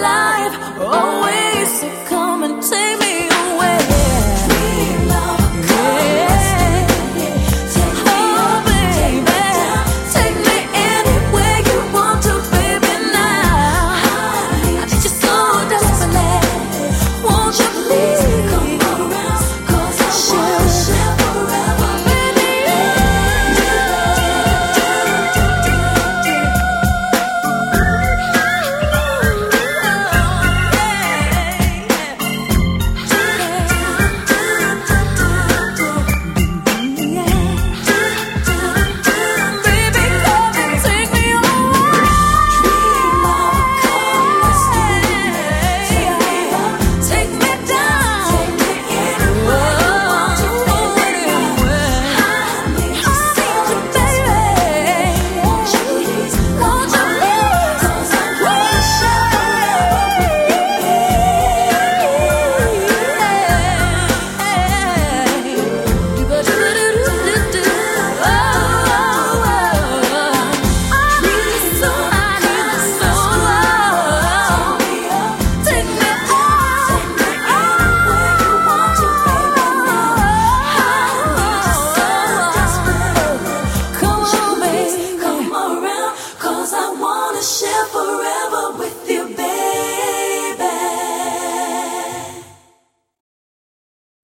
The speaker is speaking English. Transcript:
Love.